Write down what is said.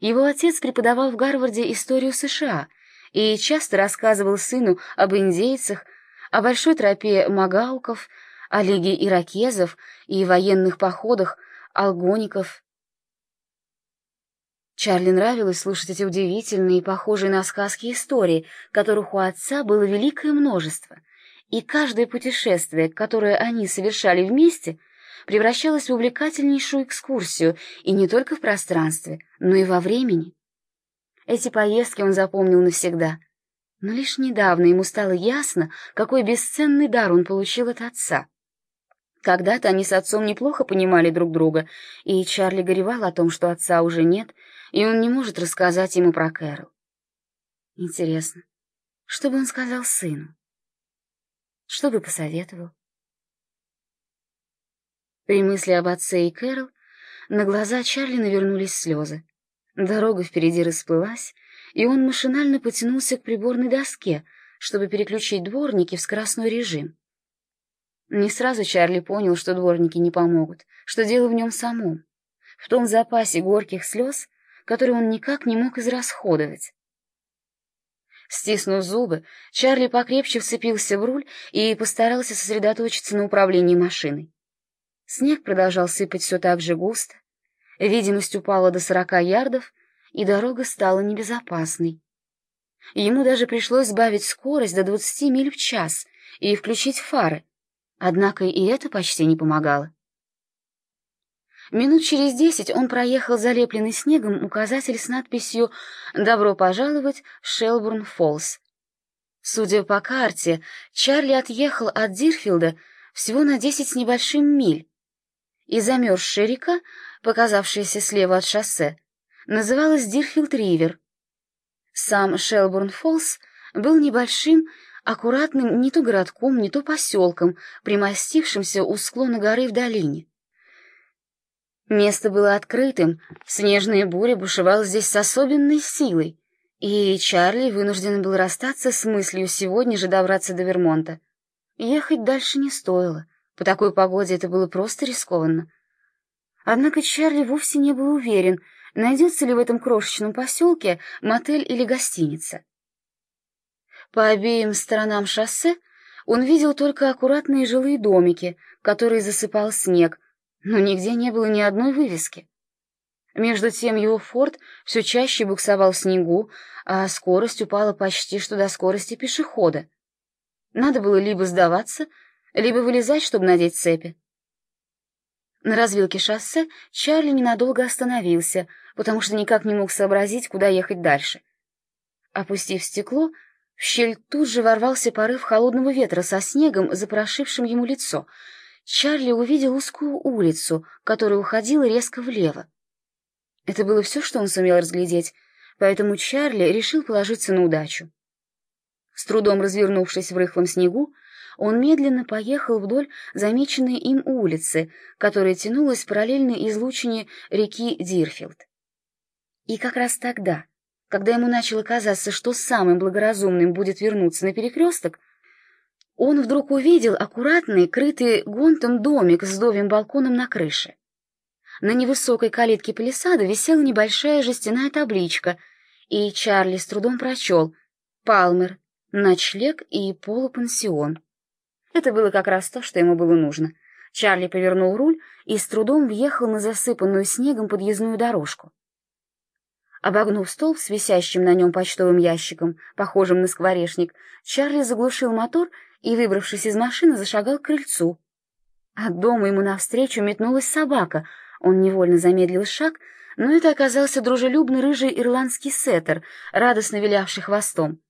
Его отец преподавал в Гарварде историю США и часто рассказывал сыну об индейцах, о большой тропе магауков, о лиге иракезов и военных походах алгоников. Чарли нравилось слушать эти удивительные похожие на сказки истории, которых у отца было великое множество, и каждое путешествие, которое они совершали вместе, превращалось в увлекательнейшую экскурсию и не только в пространстве, но и во времени. Эти поездки он запомнил навсегда, но лишь недавно ему стало ясно, какой бесценный дар он получил от отца. Когда-то они с отцом неплохо понимали друг друга, и Чарли горевал о том, что отца уже нет, и он не может рассказать ему про Кэрол. Интересно, что бы он сказал сыну? Что бы посоветовал? При мысли об отце и Кэрол на глаза Чарли навернулись слезы. Дорога впереди расплылась, и он машинально потянулся к приборной доске, чтобы переключить дворники в скоростной режим. Не сразу Чарли понял, что дворники не помогут, что дело в нем самом, в том запасе горьких слез, который он никак не мог израсходовать. Стиснув зубы, Чарли покрепче вцепился в руль и постарался сосредоточиться на управлении машиной. Снег продолжал сыпать все так же густо, видимость упала до сорока ярдов, и дорога стала небезопасной. Ему даже пришлось сбавить скорость до двадцати миль в час и включить фары, Однако и это почти не помогало. Минут через десять он проехал залепленный снегом указатель с надписью «Добро пожаловать в Шелбурн-Фоллс». Судя по карте, Чарли отъехал от Дирфилда всего на десять с небольшим миль, и замерзшая река, показавшаяся слева от шоссе, называлась Дирфилд-Ривер. Сам Шелбурн-Фоллс был небольшим, аккуратным не то городком, не то поселком, примостившимся у склона горы в долине. Место было открытым, снежная буря бушевала здесь с особенной силой, и Чарли вынужден был расстаться с мыслью сегодня же добраться до Вермонта. Ехать дальше не стоило, по такой погоде это было просто рискованно. Однако Чарли вовсе не был уверен, найдется ли в этом крошечном поселке мотель или гостиница. По обеим сторонам шоссе он видел только аккуратные жилые домики, которые засыпал снег, но нигде не было ни одной вывески. Между тем его форт все чаще буксовал в снегу, а скорость упала почти что до скорости пешехода. Надо было либо сдаваться, либо вылезать, чтобы надеть цепи. На развилке шоссе Чарли ненадолго остановился, потому что никак не мог сообразить, куда ехать дальше. Опустив стекло, в щель тут же ворвался порыв холодного ветра со снегом, запорошившим ему лицо. Чарли увидел узкую улицу, которая уходила резко влево. Это было все, что он сумел разглядеть, поэтому Чарли решил положиться на удачу. С трудом развернувшись в рыхлом снегу, он медленно поехал вдоль замеченной им улицы, которая тянулась параллельно излучине реки Дирфилд. И как раз тогда, когда ему начало казаться, что самым благоразумным будет вернуться на перекресток, он вдруг увидел аккуратный, крытый гонтом домик с вдовьим балконом на крыше. На невысокой калитке палисада висела небольшая жестяная табличка, и Чарли с трудом прочел «Палмер. Ночлег и полупансион». Это было как раз то, что ему было нужно. Чарли повернул руль и с трудом въехал на засыпанную снегом подъездную дорожку. Обогнув столб с висящим на нем почтовым ящиком, похожим на скворечник, Чарли заглушил мотор и, выбравшись из машины, зашагал к крыльцу. От дома ему навстречу метнулась собака. Он невольно замедлил шаг, но это оказался дружелюбный рыжий ирландский сеттер, радостно вилявший хвостом.